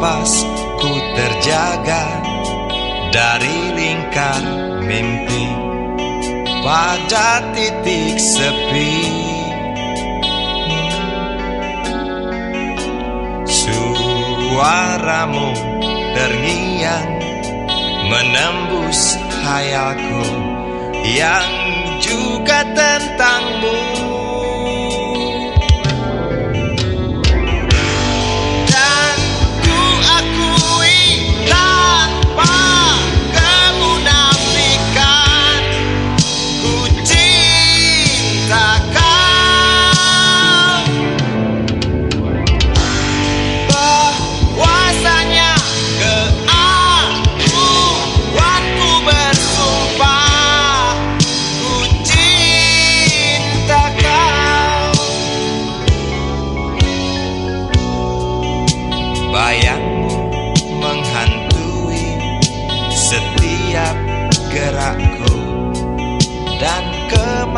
pas ku terjaga dari lingkar mimpi pada titik sepi. Suaramu terngiang menembus hayalku yang juga tentang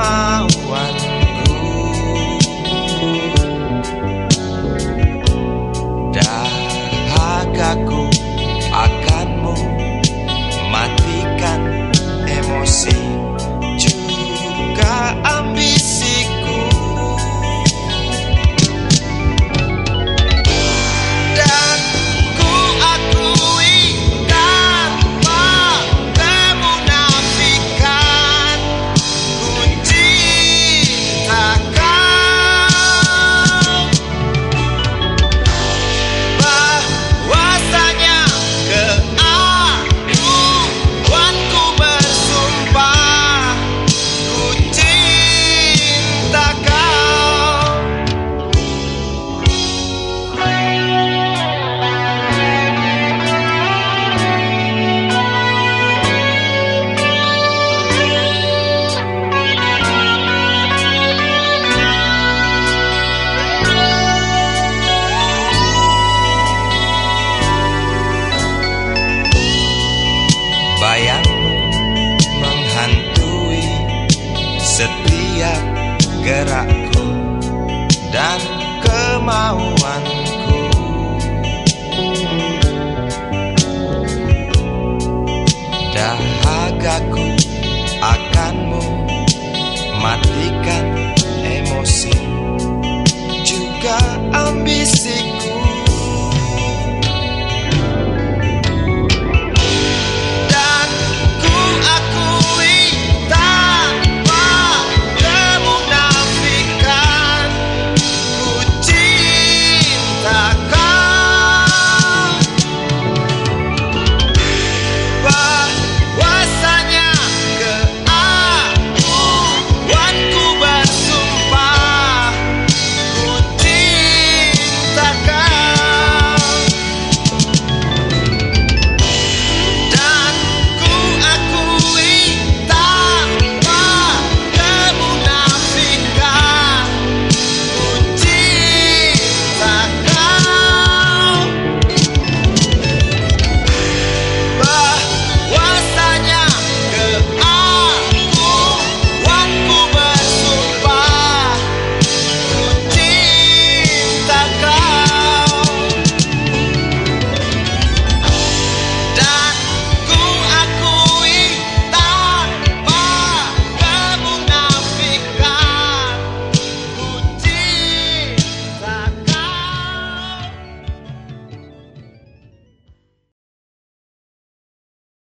kemauanku. Dahagaku gerakku dan kemauanku